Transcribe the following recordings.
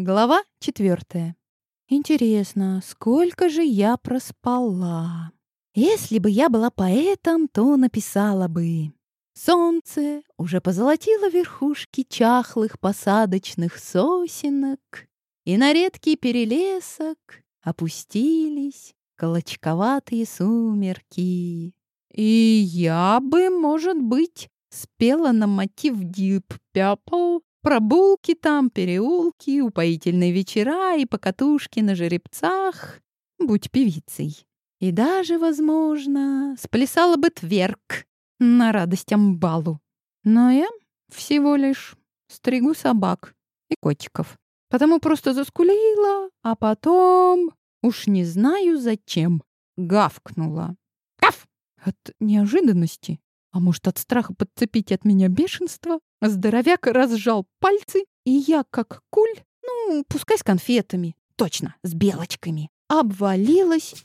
Глава четвертая. Интересно, сколько же я проспала? Если бы я была поэтом, то написала бы. Солнце уже позолотило верхушки чахлых посадочных сосенок, и на редкий перелесок опустились колочковатые сумерки. И я бы, может быть, спела на мотив Deep Purple Прогулки там, переулки, упоительные вечера и покатушки на жеребцах. Будь певицей. И даже, возможно, сплясала бы тверк на радость амбалу. Но я всего лишь стригу собак и котиков. Потому просто заскулила, а потом, уж не знаю зачем, гавкнула. Каф! От неожиданности а может, от страха подцепить от меня бешенство? Здоровяк разжал пальцы, и я, как куль, ну, пускай с конфетами, точно, с белочками, обвалилась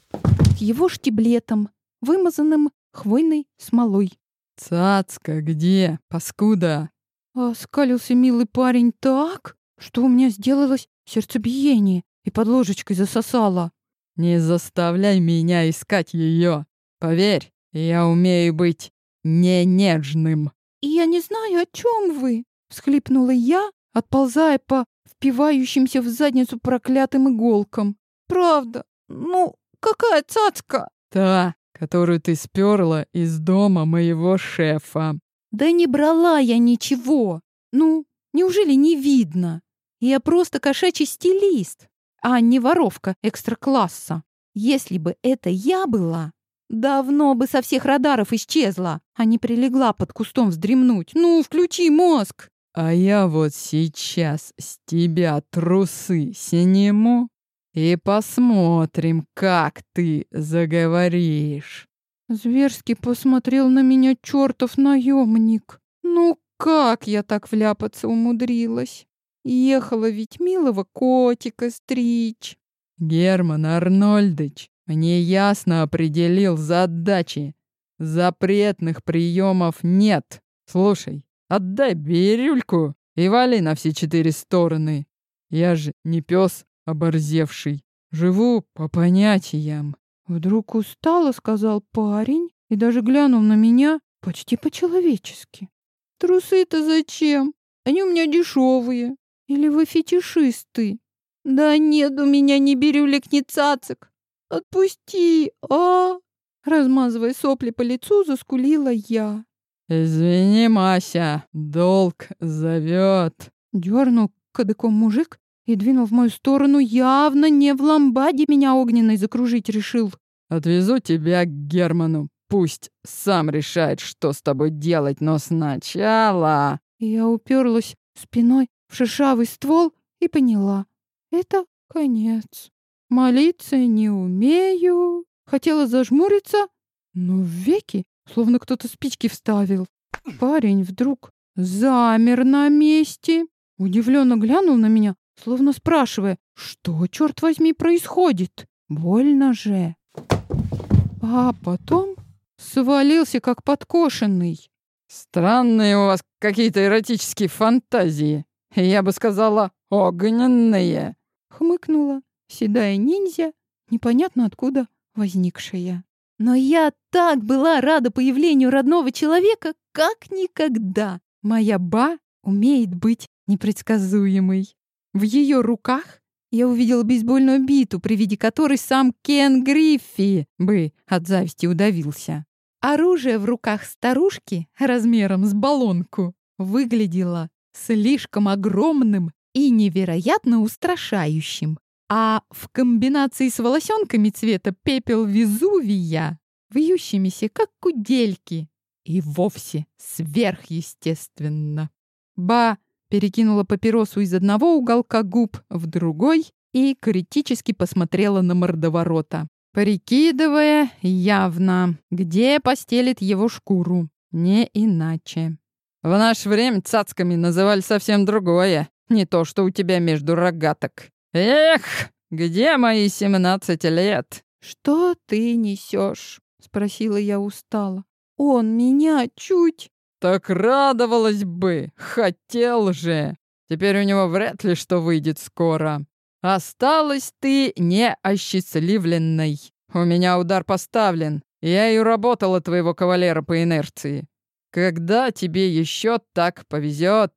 его штиблетом, вымазанным хвойной смолой. «Цацка где, паскуда?» Оскалился милый парень так, что у меня сделалось сердцебиение и под ложечкой засосало. «Не заставляй меня искать ее. Поверь, я умею быть не нежным. Я не знаю, о чем вы, всхлипнула я, отползая по впивающимся в задницу проклятым иголкам. Правда? Ну, какая цацка? Та, которую ты сперла из дома моего шефа. Да не брала я ничего. Ну, неужели не видно? Я просто кошачий стилист, а не воровка экстра-класса. Если бы это я была, Давно бы со всех радаров исчезла, а не прилегла под кустом вздремнуть. Ну, включи мозг. А я вот сейчас с тебя трусы сниму и посмотрим, как ты заговоришь. Зверски посмотрел на меня чертов наемник. Ну как я так вляпаться умудрилась? Ехала ведь милого котика стричь. Герман Арнольдыч, мне ясно определил задачи. Запретных приемов нет. Слушай, отдай бирюльку и вали на все четыре стороны. Я же не пес оборзевший. Живу по понятиям. Вдруг устало, сказал парень и даже глянул на меня почти по-человечески. Трусы-то зачем? Они у меня дешевые. Или вы фетишисты? Да нет у меня ни бирюлек, ни цацик. Отпусти, а!» Размазывая сопли по лицу, заскулила я. «Извини, Мася, долг зовет!» Дернул кадыком мужик и двинул в мою сторону, явно не в ламбаде меня огненной закружить решил. «Отвезу тебя к Герману. Пусть сам решает, что с тобой делать, но сначала...» Я уперлась спиной в шершавый ствол и поняла. Это конец. Молиться не умею. Хотела зажмуриться, но веки словно кто-то спички вставил. Парень вдруг замер на месте, удивленно глянул на меня, словно спрашивая, что, черт возьми, происходит? Больно же. А потом свалился, как подкошенный. Странные у вас какие-то эротические фантазии. Я бы сказала, огненные. Хмыкнула седая ниндзя, непонятно откуда возникшая. Но я так была рада появлению родного человека, как никогда. Моя ба умеет быть непредсказуемой. В ее руках я увидела бейсбольную биту, при виде которой сам Кен Гриффи бы от зависти удавился. Оружие в руках старушки размером с баллонку выглядело слишком огромным и невероятно устрашающим а в комбинации с волосенками цвета пепел Везувия, вьющимися, как кудельки, и вовсе сверхъестественно. Ба перекинула папиросу из одного уголка губ в другой и критически посмотрела на мордоворота, прикидывая явно, где постелит его шкуру, не иначе. В наше время цацками называли совсем другое, не то, что у тебя между рогаток. «Эх, где мои семнадцать лет?» «Что ты несешь?» — спросила я устало. «Он меня чуть...» «Так радовалась бы! Хотел же!» Теперь у него вряд ли что выйдет скоро. Осталась ты неосчастливленной. У меня удар поставлен. Я и работала твоего кавалера по инерции. Когда тебе еще так повезет?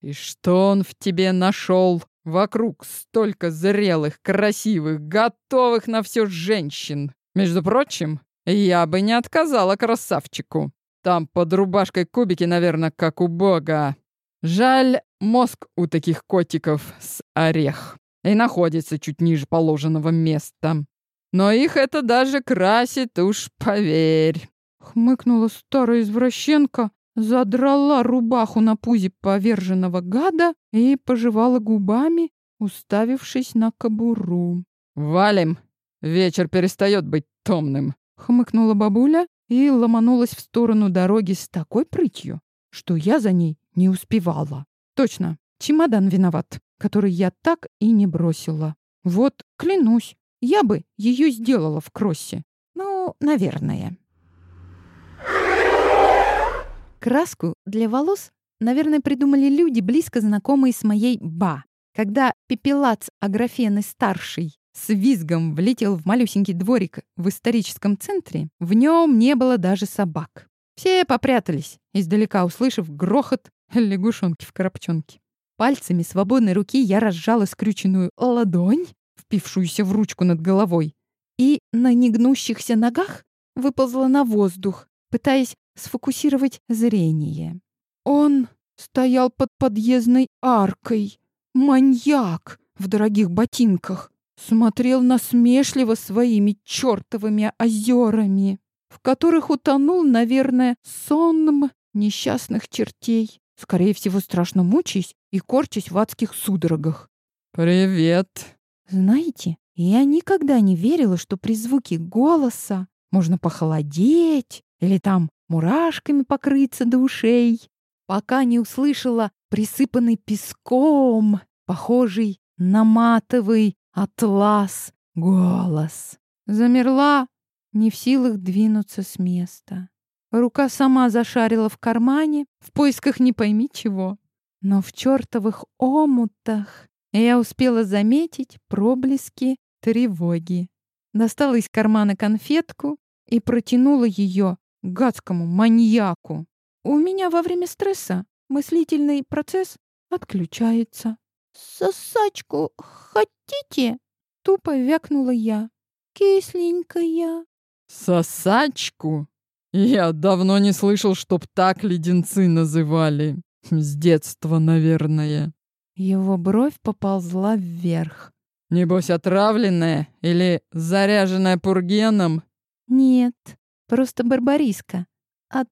И что он в тебе нашел? Вокруг столько зрелых, красивых, готовых на все женщин. Между прочим, я бы не отказала красавчику. Там под рубашкой кубики, наверное, как у бога. Жаль, мозг у таких котиков с орех и находится чуть ниже положенного места. Но их это даже красит, уж поверь. Хмыкнула старая извращенка, задрала рубаху на пузе поверженного гада и пожевала губами, уставившись на кобуру. «Валим! Вечер перестает быть томным!» Хмыкнула бабуля и ломанулась в сторону дороги с такой прытью, что я за ней не успевала. Точно, чемодан виноват, который я так и не бросила. Вот, клянусь, я бы ее сделала в кроссе. Ну, наверное. Краску для волос, наверное, придумали люди, близко знакомые с моей ба. Когда пепелац Аграфены старший с визгом влетел в малюсенький дворик в историческом центре, в нем не было даже собак. Все попрятались, издалека услышав грохот лягушонки в коробчонке. Пальцами свободной руки я разжала скрюченную ладонь, впившуюся в ручку над головой, и на негнущихся ногах выползла на воздух, пытаясь сфокусировать зрение. Он стоял под подъездной аркой. Маньяк в дорогих ботинках смотрел насмешливо своими чертовыми озерами, в которых утонул, наверное, сонм несчастных чертей, скорее всего, страшно мучаясь и корчась в адских судорогах. «Привет!» Знаете, я никогда не верила, что при звуке голоса можно похолодеть или там мурашками покрыться до ушей, пока не услышала присыпанный песком, похожий на матовый атлас голос. Замерла, не в силах двинуться с места. Рука сама зашарила в кармане, в поисках не пойми чего. Но в чертовых омутах я успела заметить проблески тревоги. Достала из кармана конфетку и протянула ее гадскому маньяку. У меня во время стресса мыслительный процесс отключается. «Сосачку хотите?» — тупо вякнула я. «Кисленькая». «Сосачку? Я давно не слышал, чтоб так леденцы называли. С детства, наверное». Его бровь поползла вверх. «Небось, отравленная или заряженная пургеном?» «Нет, Просто барбариска. От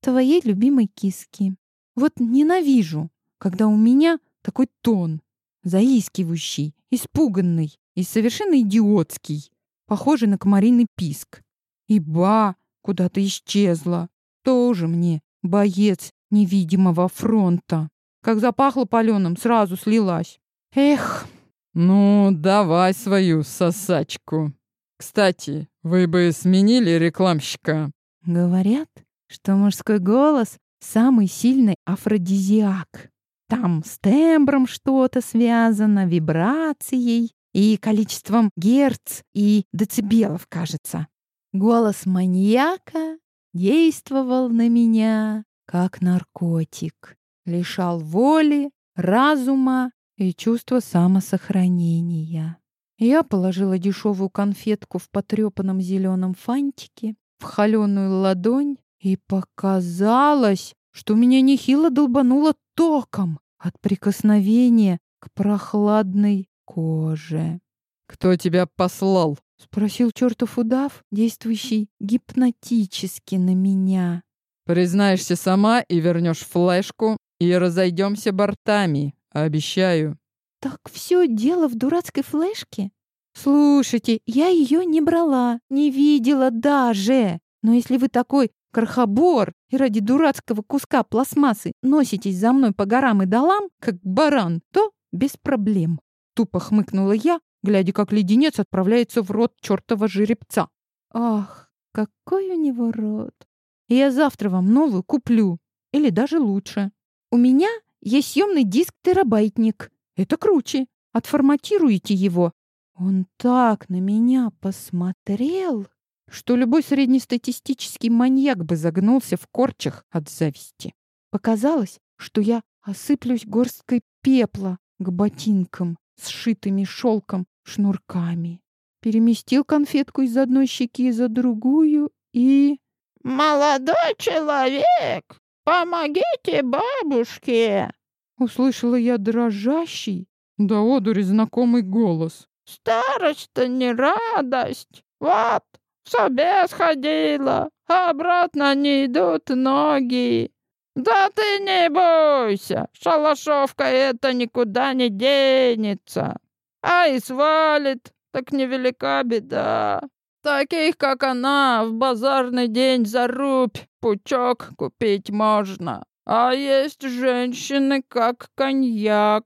твоей любимой киски. Вот ненавижу, когда у меня такой тон. Заискивающий, испуганный и совершенно идиотский. Похожий на комариный писк. И ба куда-то исчезла. Тоже мне боец невидимого фронта. Как запахло паленым, сразу слилась. Эх. Ну, давай свою сосачку. Кстати, вы бы сменили рекламщика. Говорят, что мужской голос самый сильный афродизиак. Там с тембром что-то связано, вибрацией и количеством герц и децибелов, кажется. Голос маньяка действовал на меня как наркотик, лишал воли, разума и чувства самосохранения. Я положила дешевую конфетку в потрепанном зеленом фантике, в холеную ладонь, и показалось, что меня нехило долбануло током от прикосновения к прохладной коже. «Кто тебя послал?» — спросил чертов удав, действующий гипнотически на меня. «Признаешься сама и вернешь флешку, и разойдемся бортами, обещаю». Так все дело в дурацкой флешке? Слушайте, я ее не брала, не видела даже. Но если вы такой крохобор и ради дурацкого куска пластмассы носитесь за мной по горам и долам, как баран, то без проблем. Тупо хмыкнула я, глядя, как леденец отправляется в рот чертова жеребца. Ах, какой у него рот. Я завтра вам новую куплю. Или даже лучше. У меня есть съемный диск-терабайтник. Это круче. Отформатируете его. Он так на меня посмотрел, что любой среднестатистический маньяк бы загнулся в корчах от зависти. Показалось, что я осыплюсь горсткой пепла к ботинкам, сшитыми шелком шнурками. Переместил конфетку из одной щеки за другую и... «Молодой человек, помогите бабушке!» Услышала я дрожащий, да одури знакомый голос. «Старость-то не радость. Вот, в собе сходила, а обратно не идут ноги. Да ты не бойся, шалашовка это никуда не денется. А и свалит, так невелика беда. Таких, как она, в базарный день за рубь пучок купить можно. А есть женщины, как коньяк.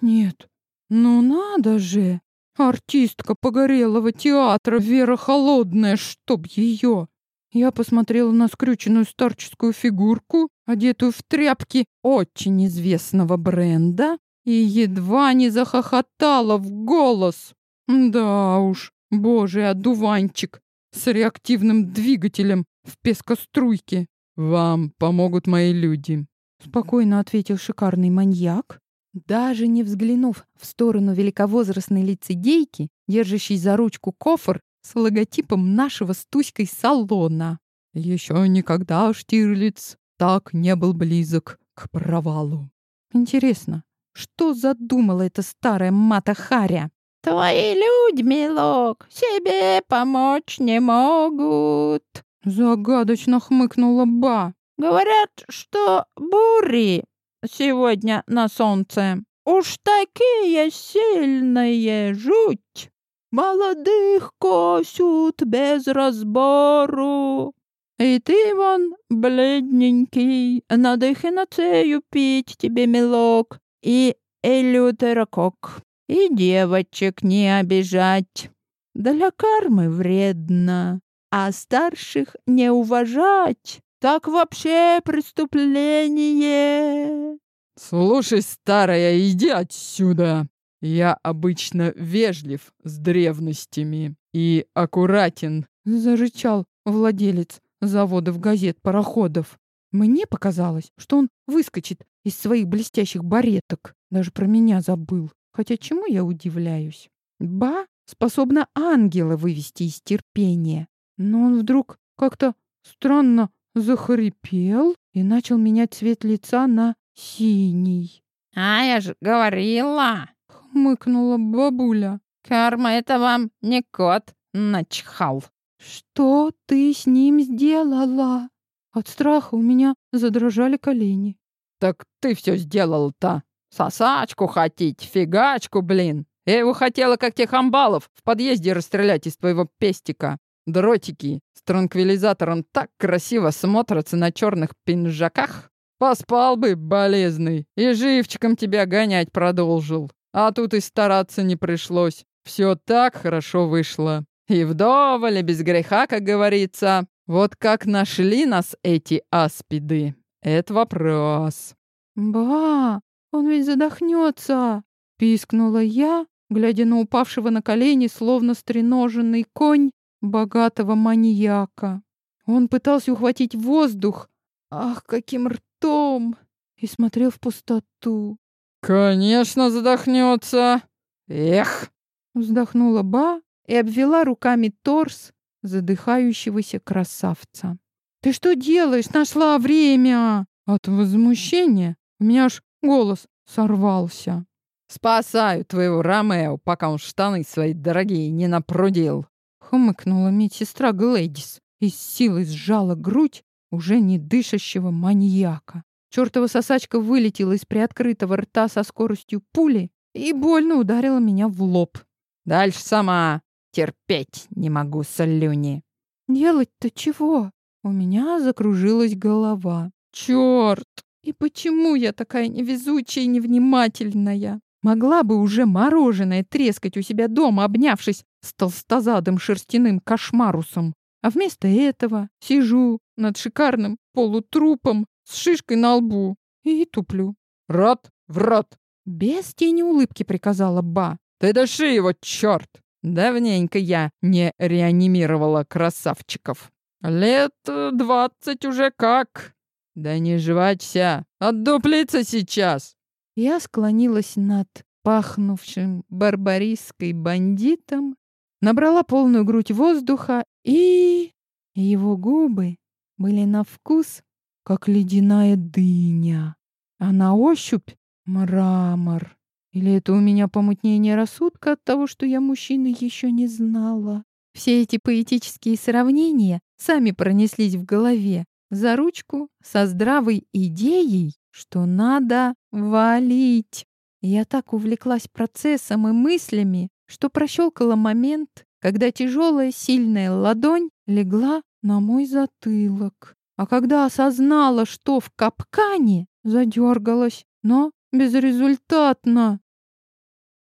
Нет, ну надо же. Артистка погорелого театра Вера Холодная, чтоб ее. Я посмотрела на скрюченную старческую фигурку, одетую в тряпки очень известного бренда, и едва не захохотала в голос. Да уж, божий одуванчик с реактивным двигателем в пескоструйке. «Вам помогут мои люди», — спокойно ответил шикарный маньяк, даже не взглянув в сторону великовозрастной лицедейки, держащей за ручку кофр с логотипом нашего с Туськой салона. Еще никогда Штирлиц так не был близок к провалу. Интересно, что задумала эта старая мата Харя? Твои люди, милок, себе помочь не могут. Загадочно хмыкнула Ба. Говорят, что бури сегодня на солнце уж такие сильные, жуть. Молодых косят без разбору. И ты вон бледненький, надо хиноцею пить тебе, милок, и элютерокок, и девочек не обижать. Для кармы вредно, а старших не уважать. Так вообще преступление. Слушай, старая, иди отсюда. Я обычно вежлив с древностями и аккуратен, зарычал владелец заводов газет пароходов. Мне показалось, что он выскочит из своих блестящих бареток. Даже про меня забыл. Хотя чему я удивляюсь? Ба способна ангела вывести из терпения. Но он вдруг как-то странно захрипел и начал менять цвет лица на синий. «А я же говорила!» — хмыкнула бабуля. «Карма — это вам не кот начхал!» «Что ты с ним сделала?» От страха у меня задрожали колени. «Так ты все сделал-то! Сосачку хотеть, фигачку, блин! Я его хотела, как тех амбалов, в подъезде расстрелять из твоего пестика. Дротики с транквилизатором так красиво смотрятся на черных пинжаках. Поспал бы, болезный, и живчиком тебя гонять продолжил. А тут и стараться не пришлось. Все так хорошо вышло. И вдоволь, и без греха, как говорится. Вот как нашли нас эти аспиды? Это вопрос. «Ба, он ведь задохнется!» — пискнула я, глядя на упавшего на колени, словно стреноженный конь богатого маньяка. Он пытался ухватить воздух, ах, каким ртом, и смотрел в пустоту. «Конечно задохнется! Эх!» Вздохнула Ба, и обвела руками торс задыхающегося красавца. «Ты что делаешь? Нашла время!» От возмущения у меня аж голос сорвался. «Спасаю твоего Ромео, пока он штаны свои дорогие не напрудил!» Хмыкнула медсестра Глэдис и с силой сжала грудь уже не дышащего маньяка. Чёртова сосачка вылетела из приоткрытого рта со скоростью пули и больно ударила меня в лоб. «Дальше сама!» Терпеть не могу слюни. Делать-то чего? У меня закружилась голова. Черт! И почему я такая невезучая и невнимательная? Могла бы уже мороженое трескать у себя дома, обнявшись с толстозадым шерстяным кошмарусом. А вместо этого сижу над шикарным полутрупом с шишкой на лбу и туплю. Рот в рот. Без тени улыбки приказала Ба. Ты дыши его, черт! Давненько я не реанимировала красавчиков. Лет двадцать уже как. Да не жвачься, отдуплиться сейчас. Я склонилась над пахнувшим барбариской бандитом, набрала полную грудь воздуха и... Его губы были на вкус, как ледяная дыня, а на ощупь — мрамор. Или это у меня помутнение рассудка от того, что я мужчины еще не знала? Все эти поэтические сравнения сами пронеслись в голове за ручку со здравой идеей, что надо валить. Я так увлеклась процессом и мыслями, что прощелкала момент, когда тяжелая сильная ладонь легла на мой затылок. А когда осознала, что в капкане, задергалась, но безрезультатно.